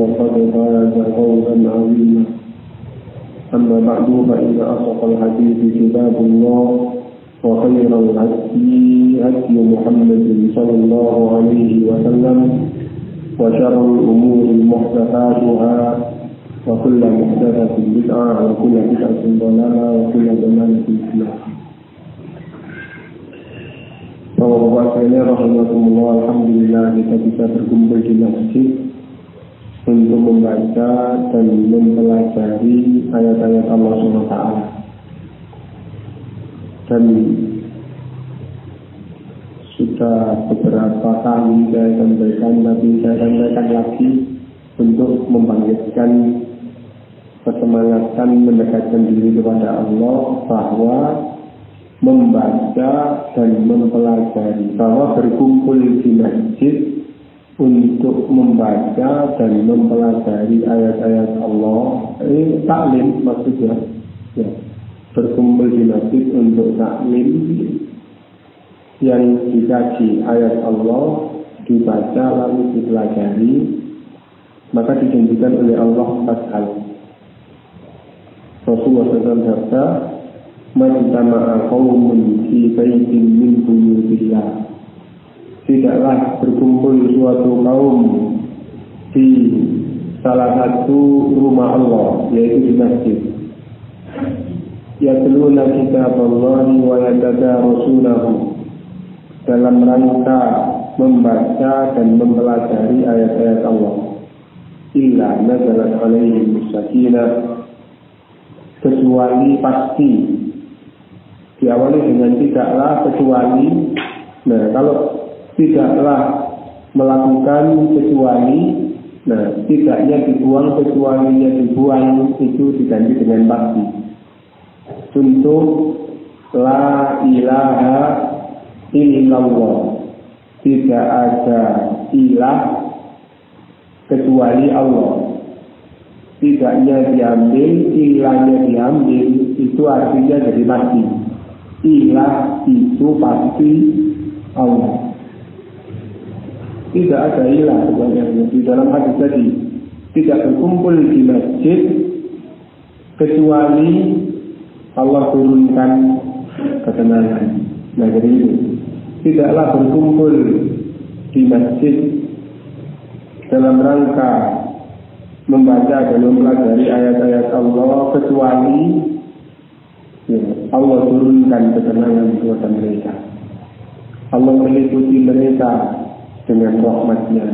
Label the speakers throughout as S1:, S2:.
S1: فقد فاز فوزا عظيما. أما بعد فإن أصدق الحديث كتاب الله وخير الهدي هدي محمد صلى الله عليه وسلم وشر الأمور محدثاتها وكل محدثة بدعة وكل بدعة ضلالة وكل ضلالة في النار. Bapak-bapak sekalian, rahmatullah, alhamdulillah kita bisa berkumpul di masjid untuk membaca dan mempelajari ayat-ayat Allah SWT. Dan sudah beberapa kali saya sampaikan, tapi saya sampaikan lagi untuk membangkitkan kesemangatan mendekatkan diri kepada Allah bahwa membaca dan mempelajari bahwa berkumpul di masjid untuk membaca dan mempelajari ayat-ayat Allah ini taklim maksudnya. Ya. berkumpul di masjid untuk taklim. Yang dikaji ayat Allah dibaca lalu dipelajari maka dijanjikan oleh Allah empat hal Rasulullah SAW bersabda Majtama'a qawmun fi baitin min buyutillah Tidaklah berkumpul suatu kaum di salah satu rumah Allah yaitu di masjid. Yatluna kitab Allah wa yatadarasunahu dalam rangka membaca dan mempelajari ayat-ayat Allah. Illa nazalat alaihim sakinah kecuali pasti. Diawali dengan tidaklah kecuali. Nah kalau tidaklah melakukan kecuali nah tidaknya dibuang kecualinya dibuang itu diganti dengan pasti contoh la ilaha illallah tidak ada ilah kecuali Allah tidaknya diambil, ilahnya diambil, itu artinya jadi pasti. Ilah itu pasti Allah. Tidak ada ilah sebenarnya di dalam hadis tadi. Tidak berkumpul di masjid kecuali Allah turunkan ketenangan. Nah jadi itu. Tidaklah berkumpul di masjid dalam rangka membaca dan mempelajari ayat-ayat Allah kecuali ya, Allah turunkan ketenangan kepada mereka. Allah meliputi mereka dengan rahmatnya.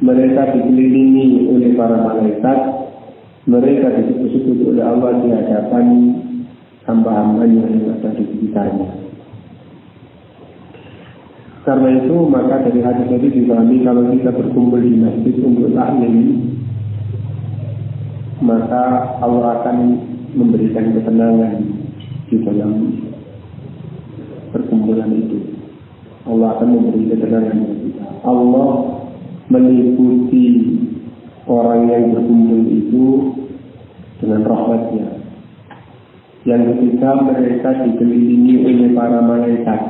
S1: Mereka dikelilingi oleh para malaikat. Mereka disebut-sebut oleh Allah di hadapan hamba-hambanya yang ada di sekitarnya. Karena itu maka dari hadis tadi dipahami kalau kita berkumpul di masjid untuk taklim maka Allah akan memberikan ketenangan di dalam perkumpulan itu. Allah akan memberi ketenangan kita. Allah meliputi orang yang berkumpul itu dengan rahmatnya. Yang ketiga mereka dikelilingi oleh para malaikat.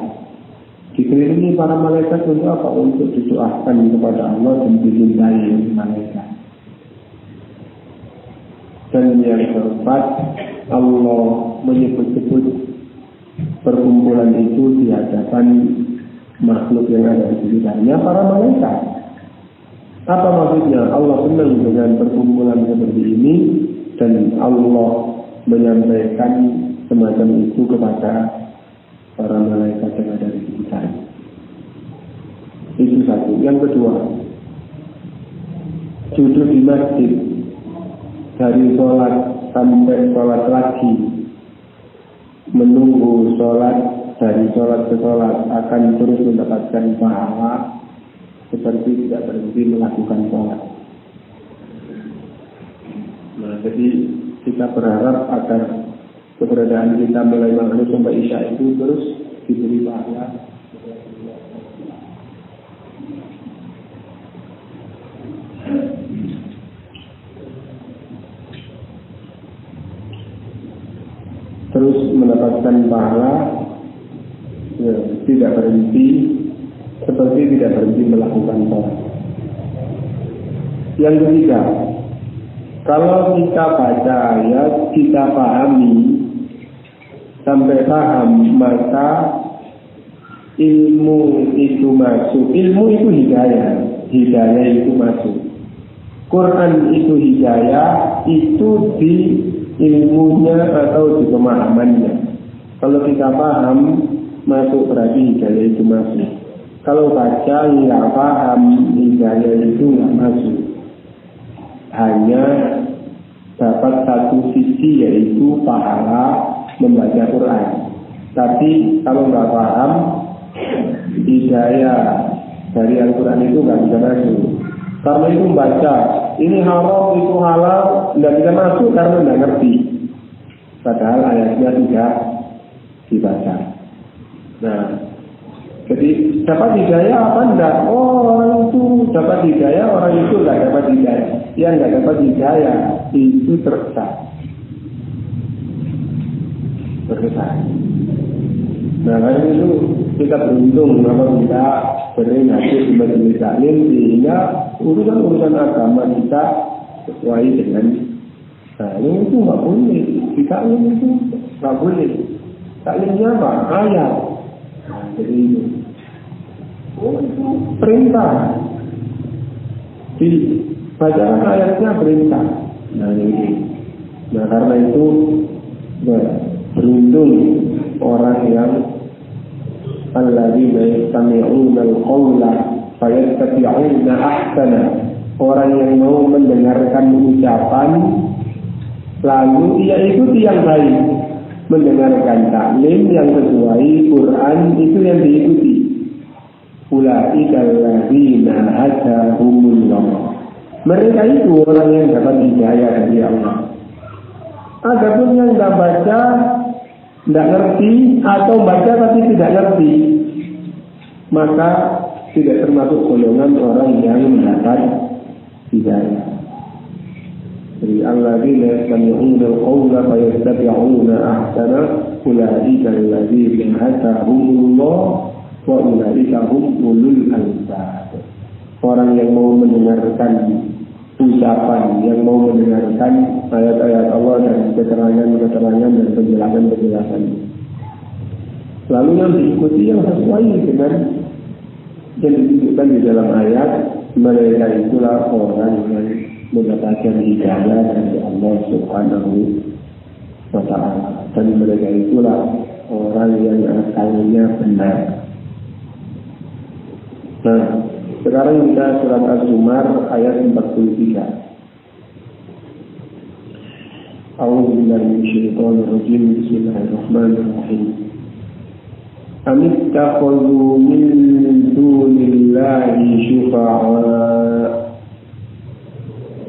S1: Dikelilingi para malaikat untuk apa? Untuk didoakan kepada Allah dan dicintai oleh malaikat. Dan yang keempat, Allah menyebut-sebut perkumpulan itu di hadapan makhluk yang ada di sekitarnya para malaikat. Apa maksudnya? Allah senang dengan perkumpulan seperti ini dan Allah menyampaikan semacam itu kepada para malaikat yang ada di sekitar. Itu satu. Yang kedua, duduk di masjid dari sholat sampai sholat lagi menunggu sholat dari sholat ke sholat akan terus mendapatkan pahala seperti tidak berhenti melakukan sholat. Nah, jadi kita berharap agar keberadaan kita mulai maghrib sampai isya itu terus diberi pahala terus mendapatkan pahala tidak berhenti seperti tidak berhenti melakukan sholat. Yang ketiga, kalau kita baca ayat, kita pahami sampai paham, maka ilmu itu masuk. Ilmu itu hidayah, hidayah itu masuk. Quran itu hidayah, itu di ilmunya atau di pemahamannya. Kalau kita paham, masuk berarti hidayah itu masuk. Kalau baca nggak paham, hidayah itu nggak masuk. Hanya dapat satu sisi yaitu pahala membaca Quran. Tapi kalau nggak paham, hidayah dari Al-Quran itu nggak bisa masuk. Karena itu membaca, ini haram, itu halal, nggak bisa masuk karena nggak ngerti. Padahal ayatnya tidak dibaca. Nah, jadi dapat hidayah apa enggak? Oh, orang itu dapat hidayah, orang itu nggak dapat hidayah. Yang nggak dapat hidayah itu tersesat. Tersesat. Nah, karena itu kita beruntung kalau kita sering hadir di majelis taklim sehingga urusan-urusan agama kita sesuai dengan ini itu nggak boleh di taklim itu nggak boleh taklimnya apa ayat oh itu perintah. Di bacaan ayatnya perintah. Nah ini. Nah karena itu beruntung orang yang alladzina yastami'una al-qawla fayattabi'una ahsana. Orang yang mau mendengarkan ucapan lalu ia ikuti yang baik mendengarkan taklim yang sesuai Quran itu yang diikuti. Ulaika alladzina hadahumullah mereka itu orang yang dapat hidayah dari Allah. Adapun yang tidak baca tidak ngerti atau baca tapi tidak ngerti, maka tidak termasuk golongan orang yang mendapat hidayah. Alladzina yastami'una al-qawla fayattabi'una ahsana ulaika alladzina hadahumullah wa ulaika hum ulul albab. Orang yang mau mendengarkan ucapan yang mau mendengarkan ayat-ayat Allah dan keterangan-keterangan dan penjelasan-penjelasan. Lalu yang diikuti yang sesuai dengan yang ditunjukkan di dalam ayat, mereka itulah orang yang mendapatkan hidayah dari Allah Subhanahu wa Ta'ala. Dan mereka itulah orang yang akalnya benar. Nah, sekarang kita surat Az-Zumar ayat 43. A'udzu billahi minasyaitonir rajim. Bismillahirrahmanirrahim. Am ittakhadhu min dunillahi syufa'a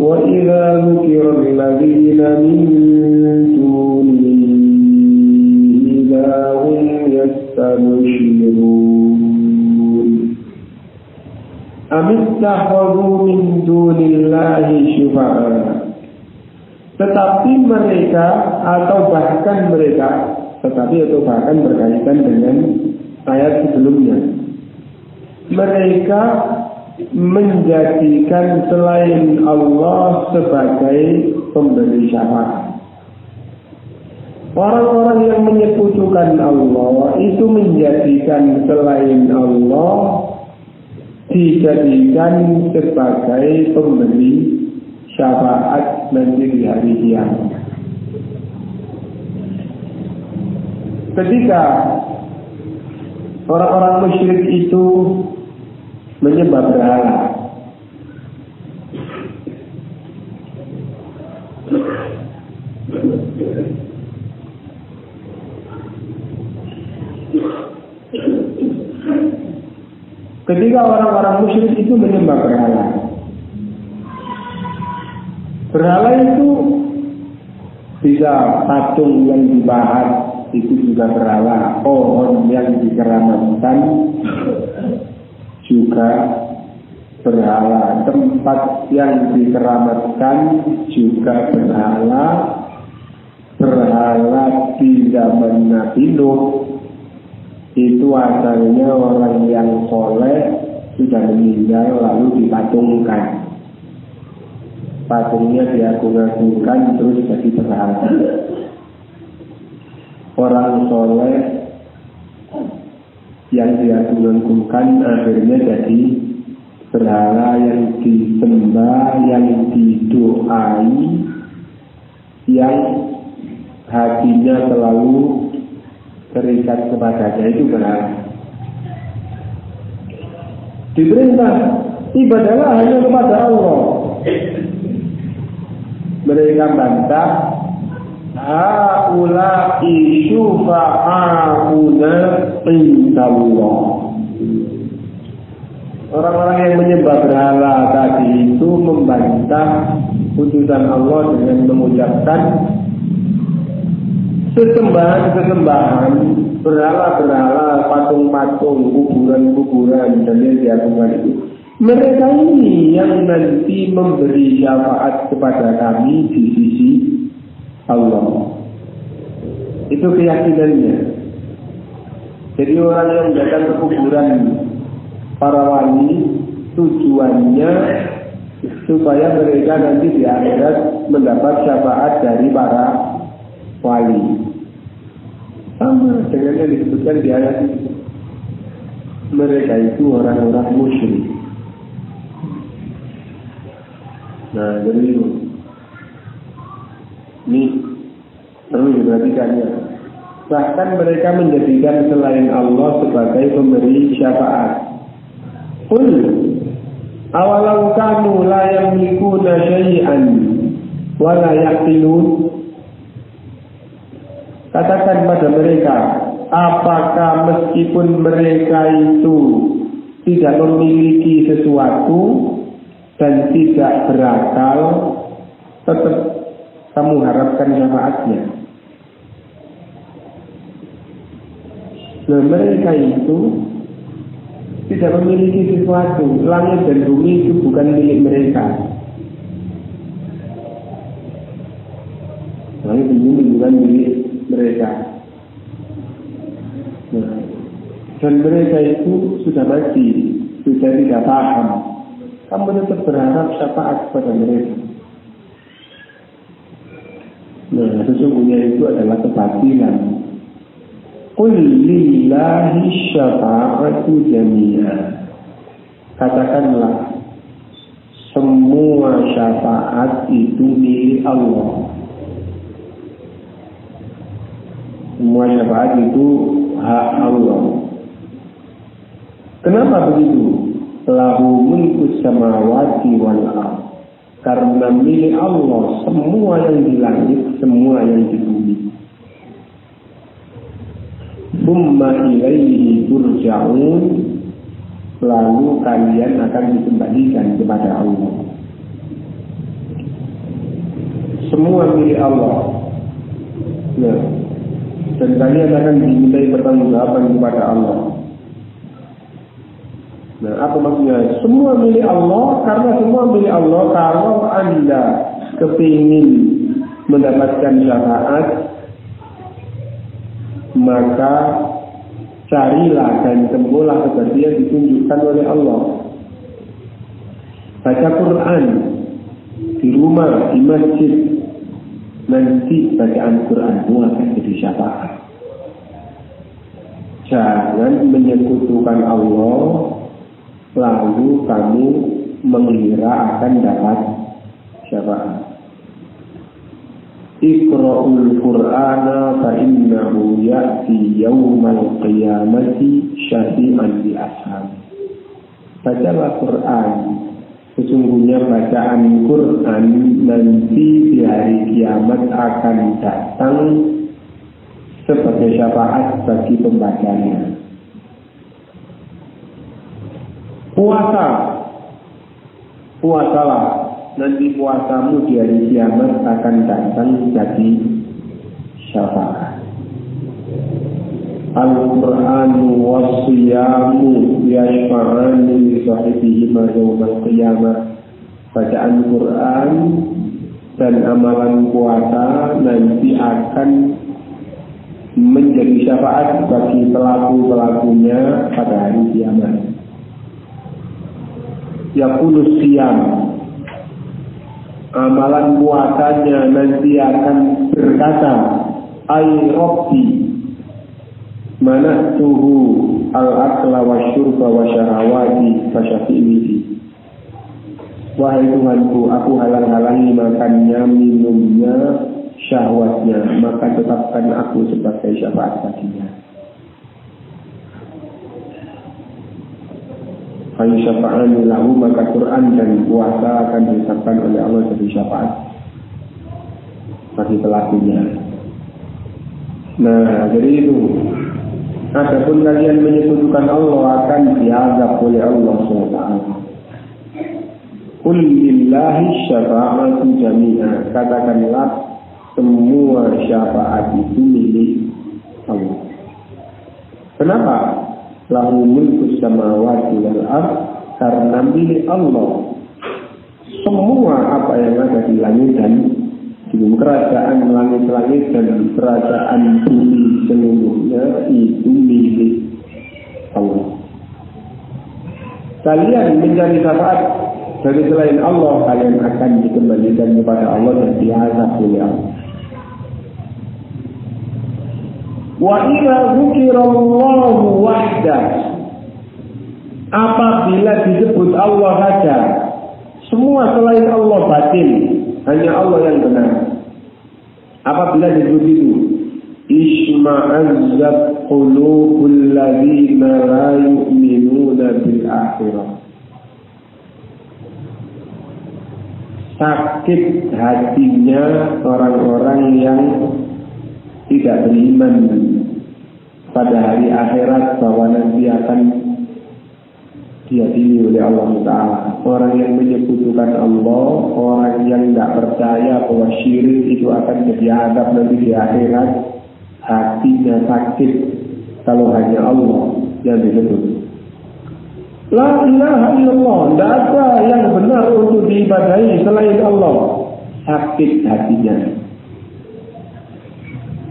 S1: وإذا ذكر الذين من دونه إذا هم يستبشرون أم اتخذوا من دون الله شفعاء tetapi mereka atau bahkan mereka tetapi atau bahkan berkaitan dengan ayat sebelumnya mereka menjadikan selain Allah sebagai pemberi syafaat Orang-orang yang menyekutukan Allah itu menjadikan selain Allah dijadikan sebagai pemberi syafaat nanti di hari kiamat. Ketika orang-orang musyrik itu menyembah berhala, Ketika orang-orang musyrik itu menyembah berhala, Berhala itu bisa patung yang dibahas itu juga berhala, pohon yang dikeramatkan juga berhala, tempat yang dikeramatkan juga berhala, berhala di zaman Nabi Nuh. Itu asalnya orang yang soleh sudah meninggal lalu dipatungkan. Patungnya diagung-agungkan terus jadi berhala. Orang soleh yang diagung-agungkan akhirnya jadi berhala yang disembah, yang didoai, yang hatinya selalu terikat kepadanya itu berhala. Diperintah ibadahlah hanya kepada Allah mereka bantah Haulai syufa'auna indallah. Orang-orang yang menyembah berhala tadi itu membantah putusan Allah dengan mengucapkan sesembahan-sesembahan berhala-berhala, patung-patung, kuburan-kuburan dan yang diagungkan itu. Mereka ini yang nanti memberi syafaat kepada kami di sisi Allah. Itu keyakinannya. Jadi orang yang datang ke kuburan para wali tujuannya supaya mereka nanti di akhirat mendapat syafaat dari para wali. Sama dengan yang disebutkan di ayat ini. Mereka itu orang-orang musyrik. Nah, jadi itu. Ini perlu diperhatikan ya. Bahkan mereka menjadikan selain Allah sebagai pemberi syafaat. Qul awalau kanu la yamlikuna syai'an wa la yaqilun Katakan pada mereka, apakah meskipun mereka itu tidak memiliki sesuatu, dan tidak berakal, tetap kamu harapkan syafaatnya. Nah mereka itu tidak memiliki sesuatu. Langit dan bumi itu bukan milik mereka. Langit dan bumi bukan milik mereka. Nah, dan mereka itu sudah mati, sudah tidak paham kamu tetap berharap syafaat kepada mereka. Nah, sesungguhnya itu adalah kebatilan. Qul lillahi syafa'atu jami'a. Katakanlah, semua syafaat itu milik Allah. Semua syafaat itu hak Allah. Kenapa begitu? lahu mulku samawati wal karena milik Allah semua yang di langit semua yang di bumi Summa ilaihi turja'un lalu kalian akan dikembalikan kepada Allah. Semua milik Allah. Ya. Dan kalian akan dimintai pertanggungjawaban kepada Allah. Nah, apa maksudnya? Semua milik Allah karena semua milik Allah kalau Anda kepingin mendapatkan syafaat maka carilah dan tempuhlah seperti yang ditunjukkan oleh Allah. Baca Quran di rumah, di masjid, nanti bacaan Quran itu akan jadi syafaat. Jangan menyekutukan Allah, lalu kamu mengira akan dapat syafaat. Iqra'ul Qur'ana fa innahu ya'ti yawmal qiyamati syafi'an di ashab. Bacalah Quran. Sesungguhnya bacaan Quran nanti di hari kiamat akan datang sebagai syafaat bagi pembacanya. Puasa. Puasalah nanti puasamu di hari kiamat akan datang jadi syafaat. Al-Quran wa siyamu yashfa'ani li sahibihima yawmal qiyamah. Bacaan Quran dan amalan puasa nanti akan menjadi syafaat bagi pelaku-pelakunya pada hari kiamat. Yaqulu siyam amalan puasanya nanti akan berkata ay rabbi mana tuhu al akla wa syurba wa syahawati fasyafi'ini Wahai Tuhanku, aku halang-halangi makannya, minumnya, syahwatnya, maka tetapkan aku sebagai syafaat baginya. Fayu syafa'an lahu maka Quran dan puasa akan diucapkan oleh Allah jadi syafaat bagi pelakunya. Nah, jadi itu. Adapun kalian menyekutukan Allah akan diazab oleh Allah SWT. Qul lillahi syafa'atu jami'a. Katakanlah semua syafaat itu milik Allah. Kenapa? Lahu mulku samawati wal ard karena milik Allah semua apa yang ada di langit dan di kerajaan langit-langit dan kerajaan bumi seluruhnya itu milik Allah. Kalian mencari syafaat dari selain Allah, kalian akan dikembalikan kepada Allah dan diazab oleh Allah. Wa dzukirallahu wahda Apabila disebut Allah saja, semua selain Allah batin, hanya Allah yang benar. Apabila disebut itu, Isma'azzat qulubul ladzina la yu'minuna bil akhirah. Sakit hatinya orang-orang yang tidak beriman pada hari akhirat bahwa nanti akan diadili oleh Allah Taala. Orang yang menyekutukan Allah, orang yang tidak percaya bahwa syirik itu akan jadi adab nanti di akhirat, hatinya sakit kalau hanya Allah yang disebut. La ilaha illallah, tidak ada yang benar untuk diibadahi selain Allah. Sakit hatinya.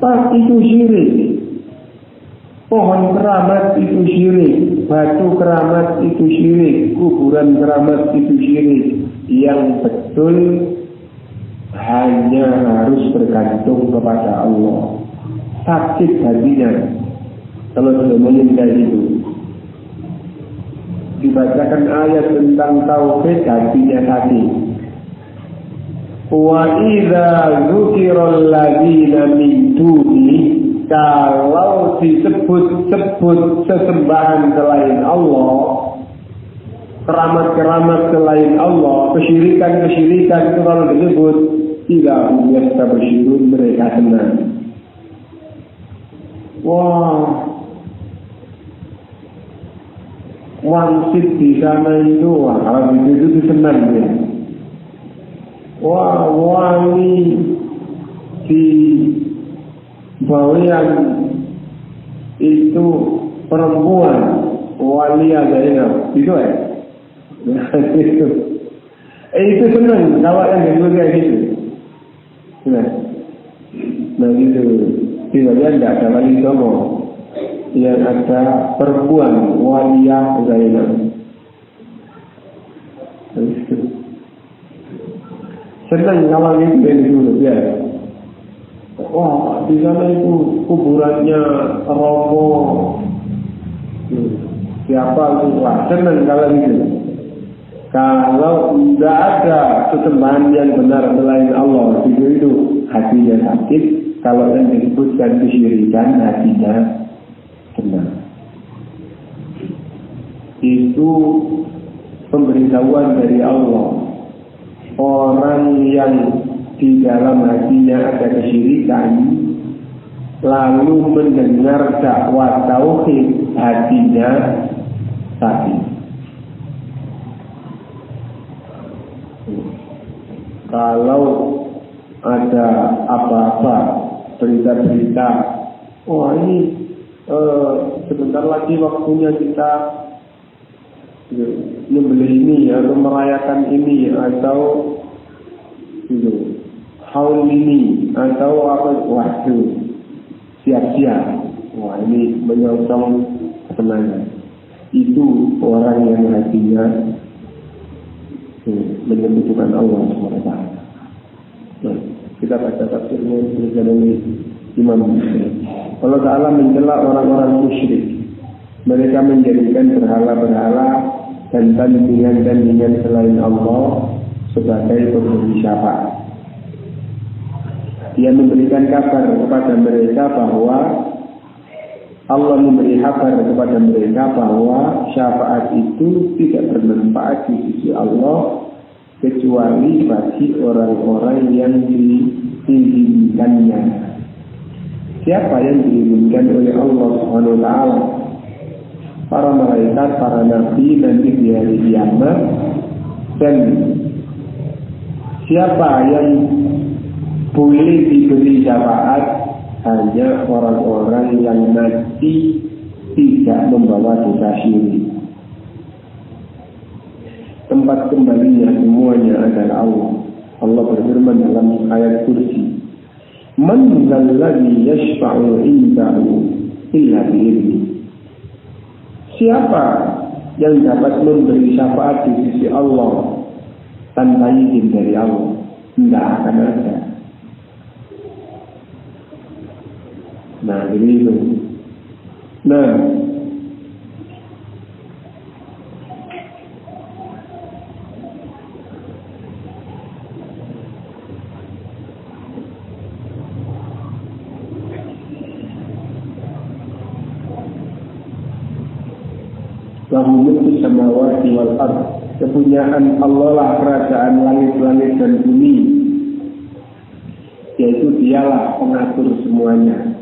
S1: Tas itu syirik. Pohon keramat itu syirik. Batu keramat itu syirik. Kuburan keramat itu syirik. Yang betul hanya harus bergantung kepada Allah. Sakit hatinya. Kalau sudah meninggal itu. Dibacakan ayat tentang tauhid hatinya sakit. Wa idza dzukiral ladzina min duni kalau disebut-sebut sesembahan selain Allah keramat-keramat selain Allah kesyirikan-kesyirikan itu kalau disebut tidak biasa bersyirun mereka senang. Wah. Wangsit di sana itu wah kalau itu itu senang ya wah wangi. Di bawahan itu perempuan wali Zainab itu ya itu. Eh itu senang kalau yang itu kayak gitu. Nah, nah gitu. Tidak ada ada lagi sombong yang ada perempuan waliyah Zainab. Senang kalau itu dari dulu ya. Wah, di sana itu kuburannya Romo. Siapa itu? Wah, senang kalau itu. Kalau tidak ada sesembahan yang benar selain Allah, itu itu hatinya sakit. Kalau yang disebutkan kesyirikan, hatinya benar. Itu pemberitahuan dari Allah. Orang yang di dalam hatinya ada kesyirikan, lalu mendengar dakwah tauhid hatinya tadi. Kalau ada apa-apa berita-berita, wah ini Eh, sebentar lagi waktunya kita membeli ini atau merayakan ini atau gitu, haul ini atau apa? Waktu siap-siap wah ini menyongsong kesenangan itu orang yang hatinya menyebutkan Allah SWT nah, kita baca tafsirnya dari Imam Muslim. Allah Ta'ala mencela orang-orang musyrik. Mereka menjadikan berhala-berhala dan tandingan-tandingan selain Allah sebagai pemberi syafaat. Dia memberikan kabar kepada mereka bahwa Allah memberi kabar kepada mereka bahwa syafaat itu tidak bermanfaat di sisi Allah kecuali bagi orang-orang yang diinginkannya. Siapa yang diinginkan oleh Allah Subhanahu wa taala? Para malaikat, para nabi dan di hari kiamat dan siapa yang boleh diberi syafaat hanya orang-orang yang mati tidak membawa dosa syirik. Tempat kembalinya semuanya adalah Allah. Allah berfirman dalam ayat kursi. Man lalladhi yashfa'u indahu illa bi'izni. Siapa yang dapat memberi syafaat di sisi Allah tanpa izin dari Allah? Tidak akan ada. Nah, begitu. Nah, lahu mulku samawati wal ard. Kepunyaan Allah lah kerajaan langit-langit dan bumi. Yaitu dialah pengatur semuanya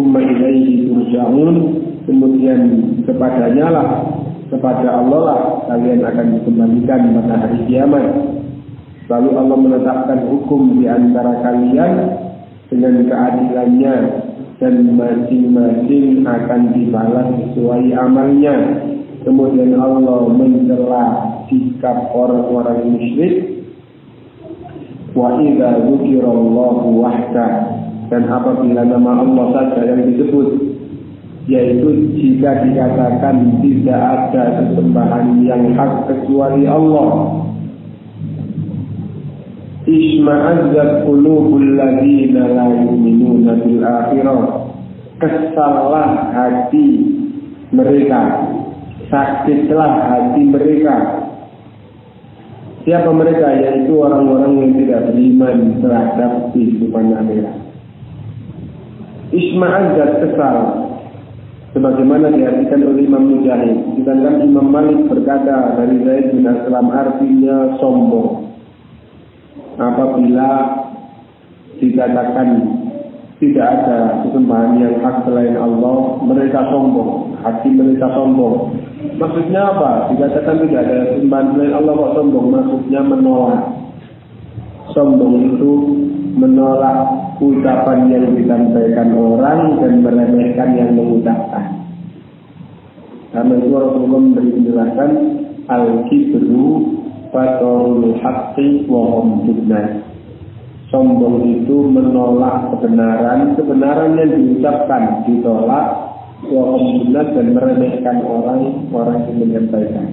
S1: Tumma ilaihi turja'un kemudian kepadanya lah kepada Allah lah kalian akan dikembalikan pada hari kiamat lalu Allah menetapkan hukum di antara kalian dengan keadilannya dan masing-masing akan dibalas sesuai amalnya. Kemudian Allah mencela sikap orang-orang musyrik. Wa idza dzukirallahu wahda dan apabila nama Allah saja yang disebut yaitu jika dikatakan tidak ada sesembahan yang hak kecuali Allah Isma'azzat qulubul ladina la yu'minuna bil akhirah. Kesalah hati mereka. Sakitlah hati mereka. Siapa mereka? Yaitu orang-orang yang tidak beriman terhadap kehidupan akhirat. Isma'azzat kesal. Sebagaimana diartikan oleh Imam Mujahid. Sedangkan Imam Malik berkata dari Zaid bin Aslam artinya sombong apabila dikatakan tidak ada sesembahan yang hak selain Allah, mereka sombong, hati mereka sombong. Maksudnya apa? Dikatakan tidak ada sembahan selain Allah kok sombong. Maksudnya menolak. Sombong itu menolak ucapan yang disampaikan orang dan meremehkan yang mengucapkan. Karena itu Rasulullah memberi penjelasan al-kibru fatorul haqqi wa hum Sombong itu menolak kebenaran, kebenaran yang diucapkan ditolak wa dan meremehkan orang orang yang menyampaikan.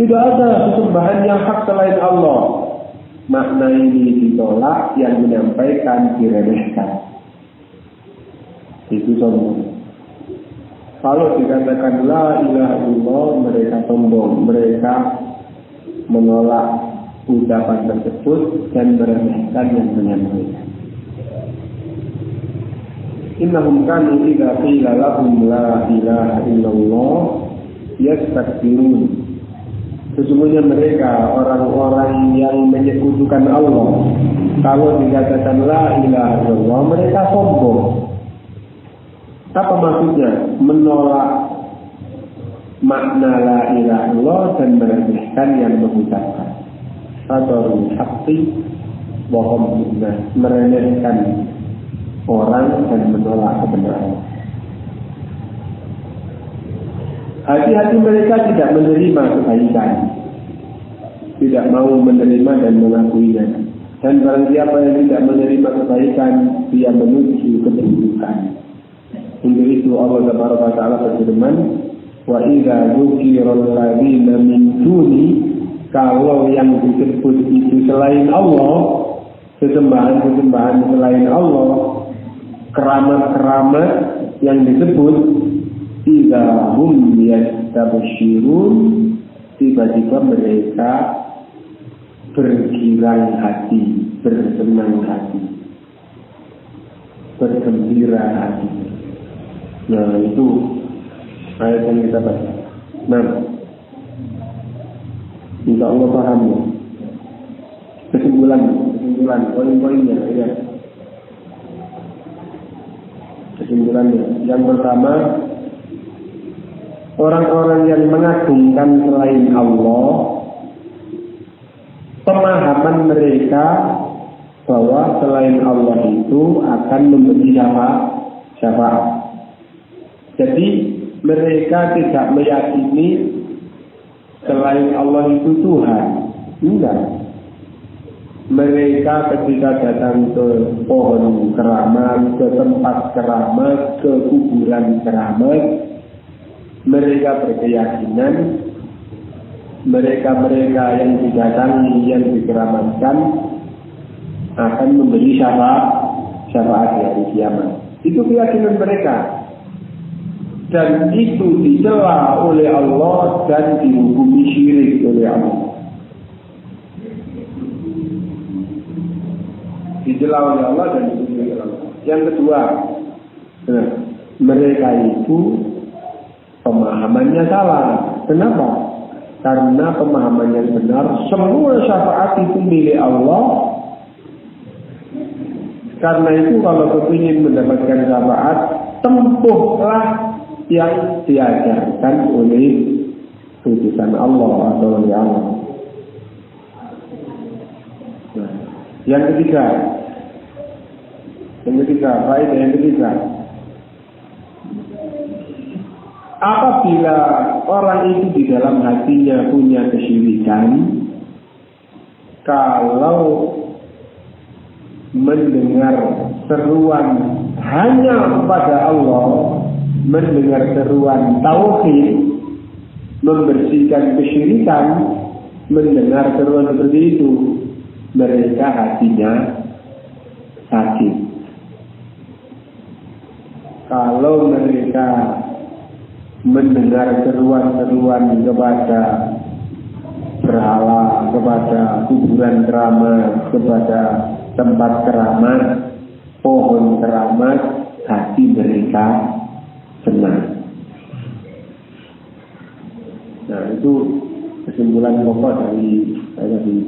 S1: Tidak ada sesembahan yang hak selain Allah. Makna ini ditolak, yang menyampaikan diremehkan. Itu sombong. Kalau dikatakan la ilaha illallah, mereka sombong. Mereka menolak ucapan tersebut dan meremehkan yang menyampaikan. Innahum kanu idza qila lahum la ilaha illallah yastakbirun. Sesungguhnya mereka orang-orang yang menyekutukan Allah. Kalau dikatakan la ilaha illallah mereka sombong. Apa maksudnya? Menolak makna la ilaha illallah dan meremehkan yang mengucapkan. Atau hati bohong meremehkan orang dan menolak kebenaran. Hati-hati mereka tidak menerima kebaikan, tidak mau menerima dan mengakuinya. Dan barang siapa yang tidak menerima kebaikan, dia menuju keburukan. Untuk itu Allah Taala berfirman, Wa idza dzukira alladziina min duni kalau yang disebut itu selain Allah, sesembahan-sesembahan selain Allah, keramat-keramat yang disebut tidak hum yastabasyirun tiba-tiba mereka bergirang hati, bersenang hati, bergembira hati. Nah itu ayat yang kita baca. Nah, insya Allah paham ya. Kesimpulan, kesimpulan, poin-poinnya ya kesimpulannya. Yang pertama, orang-orang yang mengagungkan selain Allah, pemahaman mereka bahwa selain Allah itu akan memberi syafaat. Jadi mereka tidak meyakini selain Allah itu Tuhan. Enggak mereka ketika datang ke pohon keramat, ke tempat keramat, ke kuburan keramat, mereka berkeyakinan mereka-mereka yang didatangi, yang dikeramatkan akan memberi syafaat, syafaat di hari kiamat. Itu keyakinan mereka. Dan itu dicela oleh Allah dan dihukumi syirik oleh Allah. dicela oleh Allah dan dipuji oleh Allah. Yang kedua, mereka itu pemahamannya salah. Kenapa? Karena pemahaman yang benar, semua syafaat itu milik Allah. Karena itu kalau ingin mendapatkan syafaat, tempuhlah yang diajarkan oleh putusan Allah atau oleh Allah. Nah, yang ketiga, yang ketiga, faedah yang ketiga. Apabila orang itu di dalam hatinya punya kesyirikan, kalau mendengar seruan hanya kepada Allah, mendengar seruan tauhid, membersihkan kesyirikan, mendengar seruan seperti itu, mereka hatinya sakit. Kalau mereka mendengar seruan-seruan kepada berhala, kepada kuburan keramat, kepada tempat keramat, pohon keramat, hati mereka senang. Nah itu kesimpulan pokok dari saya tadi.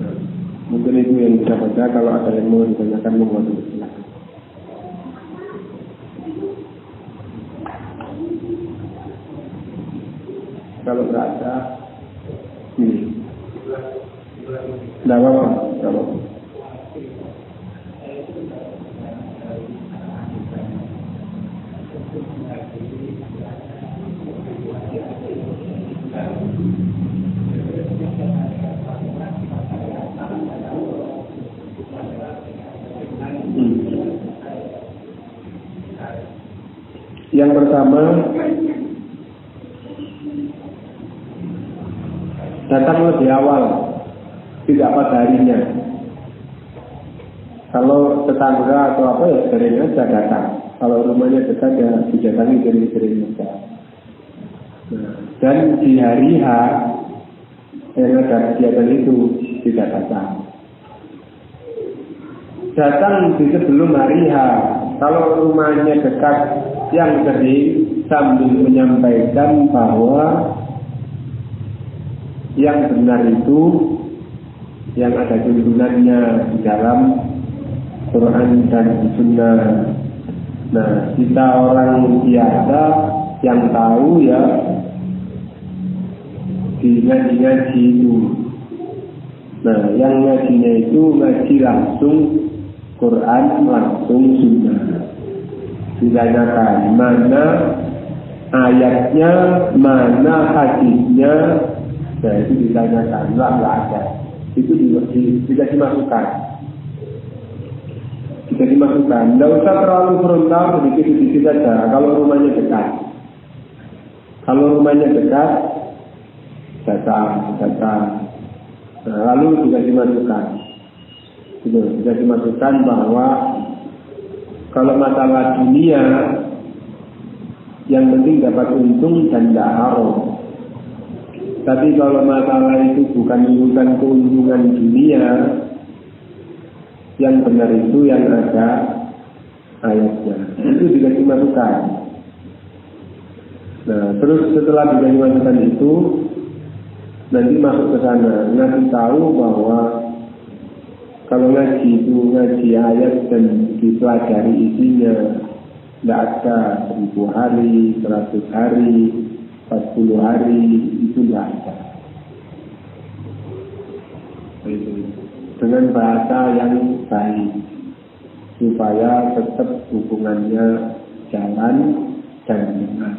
S1: Nah, mungkin itu yang bisa baca. Kalau ada yang mau ditanyakan, mau Kalau nggak ada, ini. Tidak apa-apa, apa-apa. Yang pertama datang lebih awal, tidak pada harinya. Kalau tetangga atau apa ya sering aja datang. Kalau rumahnya dekat ya didatangi dari sering aja. Dan di hari H yang ada kegiatan itu tidak datang. Datang di sebelum hari H. Kalau rumahnya dekat yang sering sambil menyampaikan bahwa yang benar itu yang ada tuntunannya di dalam Quran dan Sunnah. Nah, kita orang biasa yang tahu ya di ngaji-ngaji itu. Nah, yang ngajinya itu ngaji langsung Quran langsung Sunnah ditanyakan mana ayatnya, mana hadisnya, nah itu ditanyakan, lah nggak ada. Itu tidak dimasukkan. Tidak dimasukkan. Tidak usah terlalu frontal, sedikit-sedikit saja. Kalau rumahnya dekat. Kalau rumahnya dekat, datang, datang. Nah, lalu tidak dimasukkan. Itu, tidak dimasukkan bahwa kalau masalah dunia, yang penting dapat untung dan tidak haram. Tapi kalau masalah itu bukan bukan keuntungan dunia, yang benar itu yang ada ayatnya. Itu juga dimasukkan. Nah, terus setelah juga dimasukkan itu, nanti masuk ke sana, nanti tahu bahwa kalau ngaji itu ngaji ayat dan dipelajari isinya tidak ada seribu hari, seratus hari, empat puluh hari tidak ada. Dengan bahasa yang baik supaya tetap hubungannya jalan dan benar.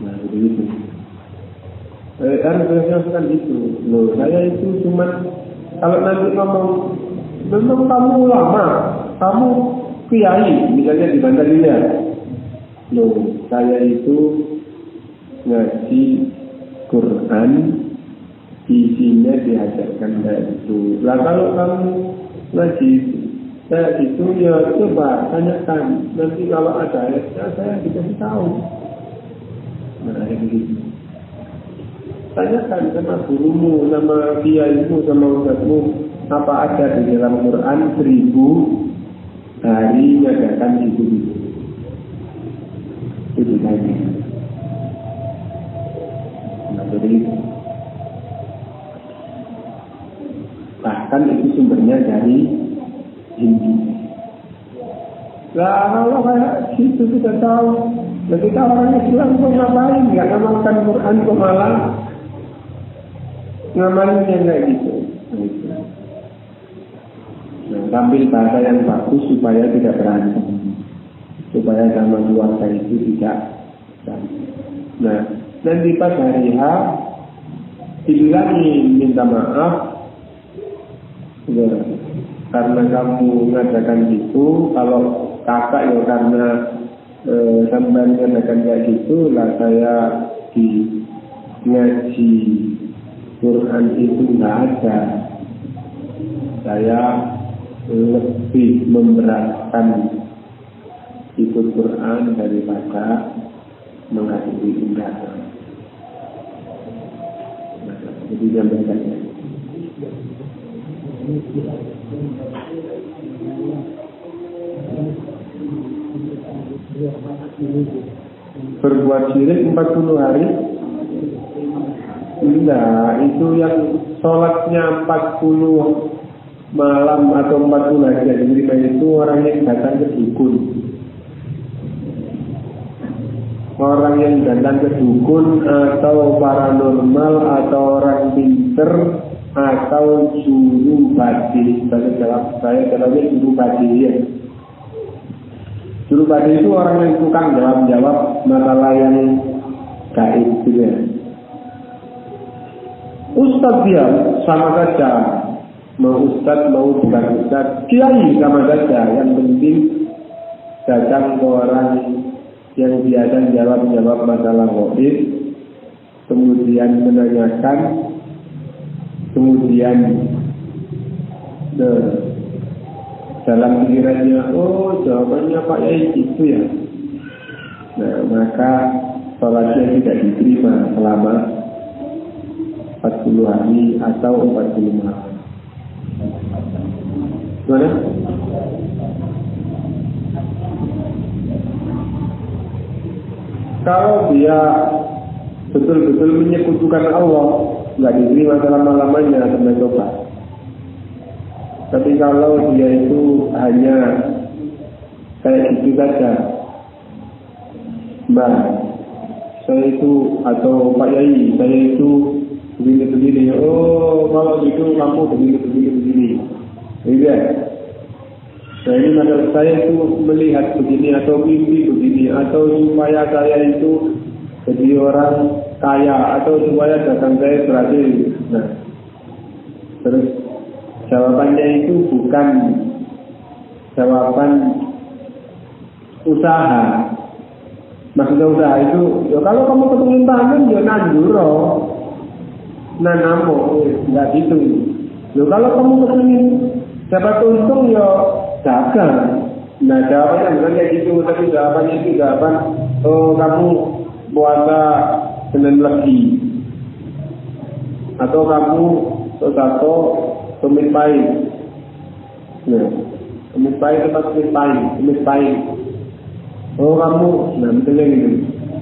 S1: Nah, begitu. Eh, harus kan itu. Loh, saya itu cuma kalau nanti ngomong memang kamu ulama, kamu kiai, misalnya di Bandar Indah. Loh, saya itu ngaji Quran isinya diajarkan itu. Lah kalau kamu ngaji saya itu ya coba tanyakan nanti kalau ada ayatnya saya dikasih tahu. Nah, begitu. Tanyakan sama gurumu, sama kiaimu, sama ustazmu, apa ada di dalam Quran seribu hari nyatakan itu itu. Nah, jadi bahkan itu sumbernya dari Hindu. Lah kalau kayak gitu kita tahu, nah kita orang Islam kok ngapain? Gak ngamalkan Quran kok malah ngamalinnya kayak gitu. Nah, tampil bahasa yang bagus supaya tidak berantem, supaya sama keluarga itu tidak berantem. Nah, nanti pas hari H dibilangi minta maaf, ya, karena kamu mengadakan itu, kalau kakak ya karena e, mengadakan kayak gitu, lah saya di ngaji Quran itu nggak ada. Saya lebih memberatkan ikut Quran daripada menghadapi undangan. Jadi saja. Berbuat syirik 40 hari Enggak, itu yang sholatnya 40 malam atau 40 hari jadi itu orang yang datang ke dukun. Orang yang datang ke dukun atau paranormal atau orang pinter atau juru badi saya jawab saya jawabnya juru badi ya. Juru badi itu orang yang tukang jawab jawab masalah yang gaib gitu ya. Ustadz dia sama saja. Mau ustadz mau bukan ustadz kiai sama saja. Yang penting datang ke orang yang biasa jawab-jawab masalah goib kemudian menanyakan kemudian nah, dalam pikirannya oh jawabannya Pak Yai itu ya nah maka sholatnya tidak diterima selama 40 hari atau 40 malam Gimana? Kalau dia betul-betul menyekutukan Allah, nggak diterima selama-lamanya sampai coba. Tapi kalau dia itu hanya kayak gitu saja, Mbak, saya itu atau Pak Yai, saya itu begini-begini. Oh, kalau gitu kamu begini-begini-begini. Iya. Nah ini masalah saya itu melihat begini atau mimpi begini atau supaya saya itu jadi orang kaya atau supaya datang saya berhasil. Nah, terus jawabannya itu bukan jawaban usaha. Maksudnya usaha itu, ya kalau kamu ketemu tangan ya nandur Nah, namo, nggak gitu. Ya kalau kamu ketemu dapat untung ya dagang. Nah jawabannya bukan kayak gitu, tapi jawabannya itu jawaban, oh kamu puasa Senin lagi. Atau kamu satu tumit pahit. Nah, tumit pahit tempat tumit pahit, tumit pahit. Oh kamu, nah misalnya gitu.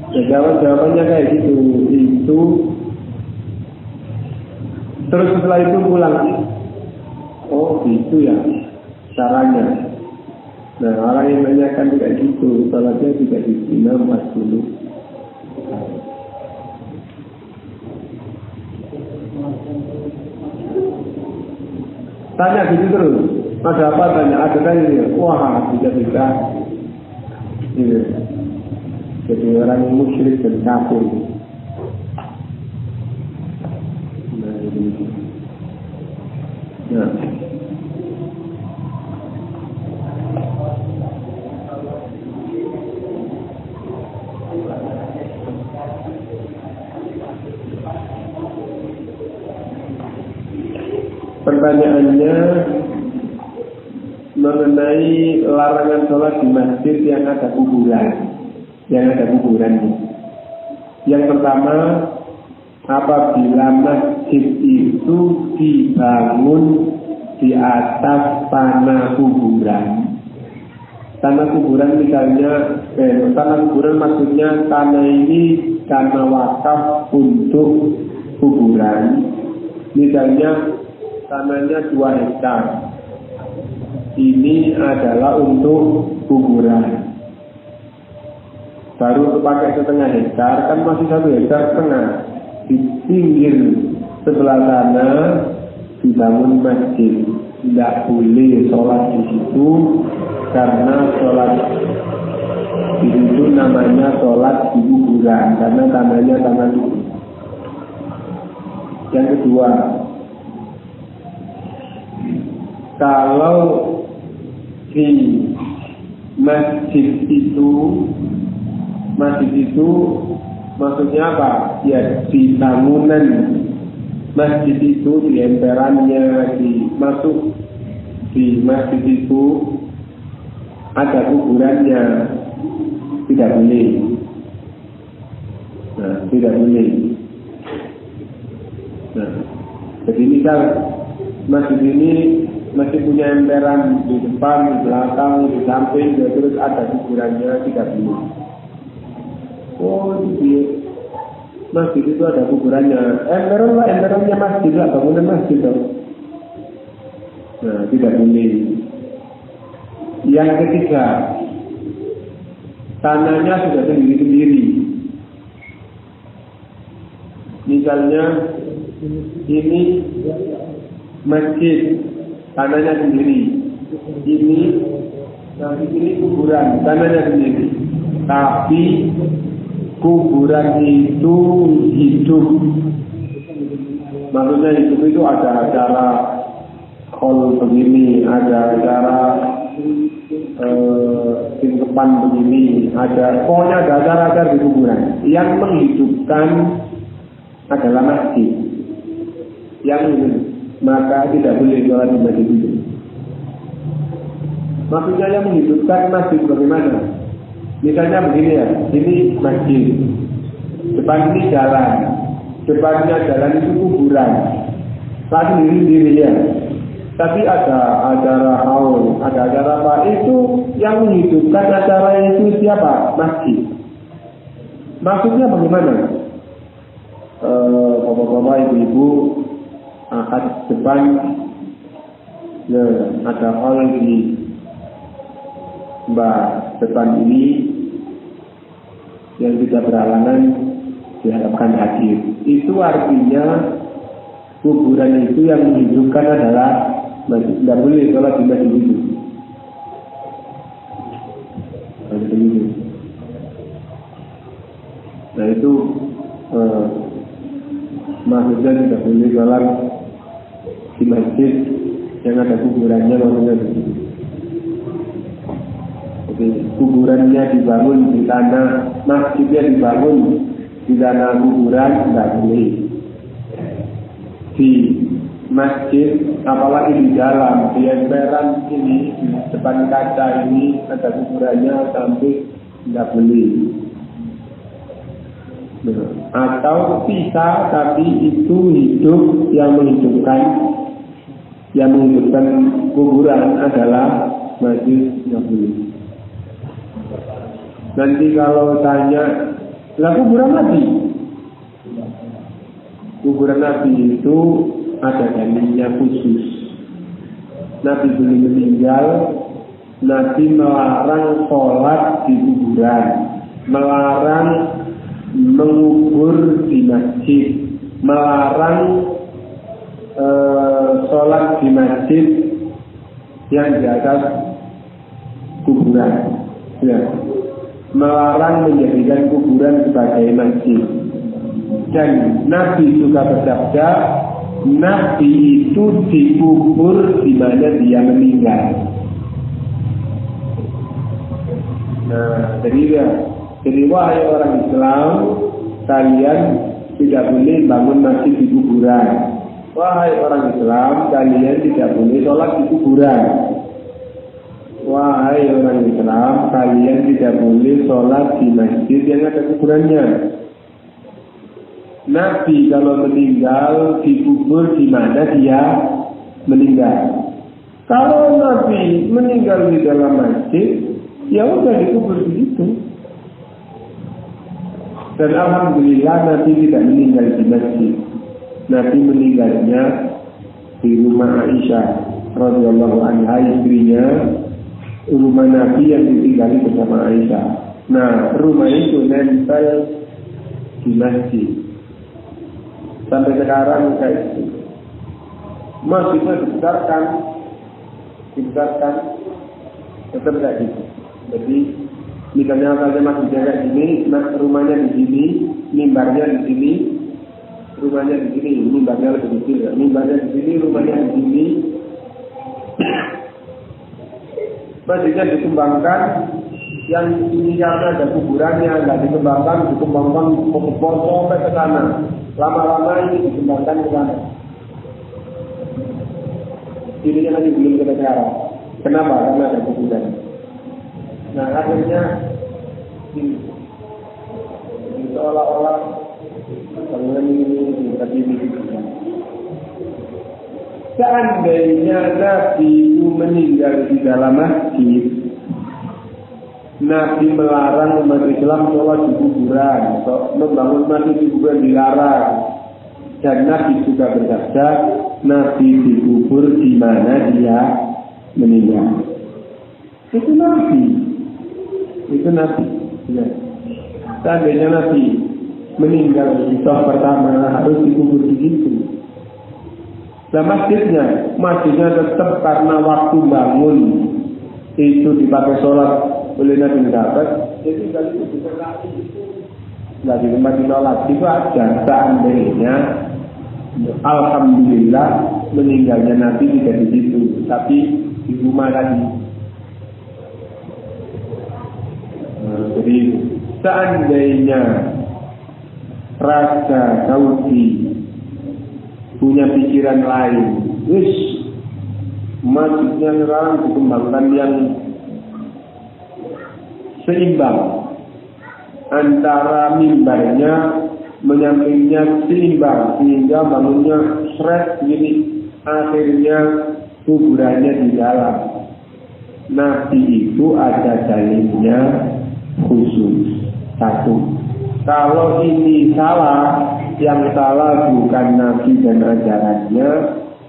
S1: Nah, jawab jawabannya kayak gitu. Itu terus setelah itu pulang. Oh gitu ya caranya. Nah orang yang menanyakan tidak gitu, salatnya tidak diterima mas dulu. Tanya gitu terus, ada apa tanya, ada tanya wah bisa-bisa. Iya. Jadi orang yang musyrik dan kafir. Nah, ini. Nah. Pertanyaannya mengenai larangan sholat di masjid yang ada kuburan, yang ada kuburan. Yang pertama, apabila masjid itu dibangun di atas tanah kuburan. Tanah kuburan misalnya, eh, tanah kuburan maksudnya tanah ini tanah wakaf untuk kuburan. Misalnya tanahnya dua hektar. Ini adalah untuk kuburan. Baru pakai setengah hektar, kan masih satu hektar setengah. Di pinggir sebelah sana dibangun masjid. Tidak boleh sholat di situ karena sholat di situ namanya sholat di kuburan karena tanahnya tanah itu. Yang kedua, kalau di masjid itu masjid itu maksudnya apa? Ya di bangunan masjid itu di emperannya di masuk di masjid itu ada kuburannya tidak boleh. Nah, tidak boleh. Nah, jadi misal masjid ini masih punya emperan di depan, di belakang, di samping, ya terus ada kuburannya tidak boleh. Oh, dia. Masjid itu ada kuburannya. Emperan lah, emperannya masjid lah, bangunan masjid dong. Nah, tidak boleh. Yang ketiga, tanahnya sudah sendiri-sendiri. Misalnya ini masjid tanahnya sendiri. Ini yang ini kuburan tanahnya sendiri. Tapi kuburan itu hidup. Maksudnya hidup itu ada acara hall begini, ada acara eh, tingkepan begini, ada pokoknya ada acara-acara di kuburan yang menghidupkan adalah masjid. Yang maka tidak boleh jualan di masjid itu. Maksudnya yang menghidupkan masjid bagaimana? Misalnya begini ya, ini masjid, depan ini jalan, depannya jalan itu kuburan, lagi diri diri ya. Tapi ada acara haul, ada acara apa itu yang menghidupkan acara itu siapa? Masjid. Maksudnya bagaimana? Eh, bapak-bapak, ibu-ibu, akad depan, ya, ada hal di mbak depan ini yang tidak berhalangan diharapkan hadir. Itu artinya kuburan itu yang menunjukkan adalah masjid. Tidak boleh sholat di masjid. Nah itu eh, maksudnya tidak boleh sholat di masjid yang ada kuburannya maksudnya begitu. Jadi kuburannya dibangun di tanah, masjidnya dibangun di tanah kuburan tidak boleh. Di masjid, apalagi di dalam, di emperan ini, di depan kaca ini ada kuburannya sampai tidak boleh. Nah, atau bisa tapi itu hidup yang menghidupkan yang menghidupkan kuburan adalah masjid boleh. Nanti kalau tanya, lah kuburan Nabi? Kuburan Nabi itu ada dalilnya khusus. Nabi belum meninggal, Nabi melarang sholat di kuburan, melarang mengubur di masjid, melarang e, sholat di masjid yang di atas kuburan. Ya. Melarang menjadikan kuburan sebagai masjid. Dan Nabi juga bersabda, Nabi itu dikubur di mana dia meninggal. Nah, jadi ya, jadi wahai orang Islam, kalian tidak boleh bangun masjid di kuburan. Wahai orang Islam, kalian tidak boleh sholat di kuburan. Wahai orang Islam, kalian tidak boleh sholat di masjid yang ada kuburannya. Nabi kalau meninggal dikubur di mana dia meninggal. Kalau Nabi meninggal di dalam masjid, ya udah dikubur di situ. Dan alhamdulillah Nabi tidak meninggal di masjid. Nabi meninggalnya di rumah Aisyah radhiyallahu anha istrinya rumah Nabi yang ditinggali bersama Aisyah. Nah, rumah itu nempel di masjid. Sampai sekarang kayak itu. Masjidnya dibesarkan, dibesarkan, tetap kayak gitu. Jadi misalnya saja masjidnya kayak gini, nah, rumahnya di sini, mimbarnya di sini, rumahnya di sini, mimbarnya lebih kecil, ya. mimbarnya di sini, rumahnya di sini. Masjidnya dikembangkan, yang ini karena ada kuburannya, nggak dikembangkan, dikembangkan pokok sampai ke sana. Lama-lama ini dikembangkan ke sana. Ini lagi belum kita sekarang. Kenapa? Karena ada kuburan. Nah, akhirnya ini, ini seolah-olah ini. Seandainya Nabi itu meninggal di dalam masjid, Nabi melarang umat Islam sholat di kuburan, membangun masjid di kuburan dilarang. Dan Nabi juga bersabda, Nabi dikubur di mana dia meninggal. Itu Nabi. Itu Nabi. Ya. Seandainya Nabi meninggal di tahun pertama harus dikubur di situ. Nah masjidnya, masjidnya tetap karena waktu bangun itu dipakai sholat oleh Nabi Muhammad, jadi kali itu bisa itu nggak di tempat sholat itu aja seandainya Alhamdulillah meninggalnya Nabi tidak di situ, tapi di rumah tadi. Nah, jadi seandainya Raja Saudi punya pikiran lain, wis masjidnya sekarang dikembangkan yang seimbang antara mimbarnya menyampingnya seimbang sehingga bangunnya seret gini akhirnya kuburannya di dalam. Nabi itu ada dalilnya khusus. Satu kalau ini salah, yang salah bukan Nabi dan ajarannya,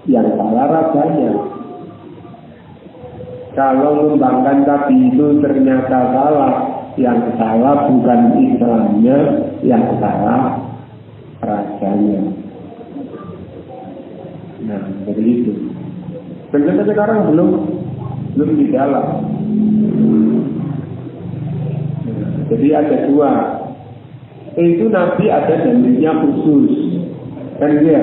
S1: yang salah rajanya. Kalau mengembangkan Nabi itu ternyata salah, yang salah bukan Islamnya, yang salah rajanya. Nah, jadi itu. Dan sekarang belum belum di dalam. Nah, jadi ada dua itu Nabi ada dalilnya khusus. Kan dia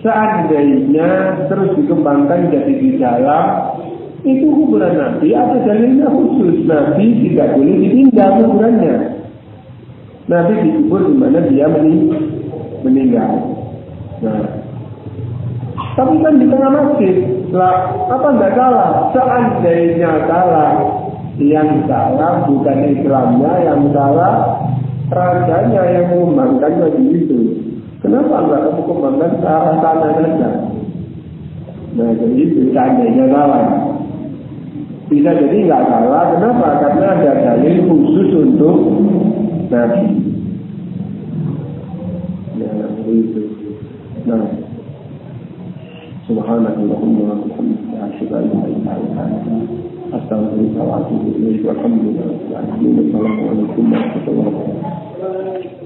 S1: seandainya terus dikembangkan jadi di dalam itu kuburan Nabi ada dalilnya khusus. Nabi tidak boleh dipindah kuburannya. Nabi dikubur di mana dia meninggal. Nah, tapi kan di tengah masjid, lah apa enggak salah? Seandainya salah, yang salah bukan Islamnya, yang salah rajanya yang mengembangkan lagi itu. Kenapa enggak kamu kembangkan ke arah sana saja? Nah, jadi itu salah. Bisa jadi nggak salah, kenapa? Karena ada dalil khusus untuk Nabi. Nah, itu. Nah, an la ilaha illa anta Assalamualaikum warahmatullahi wabarakatuh. Assalamualaikum warahmatullahi wabarakatuh.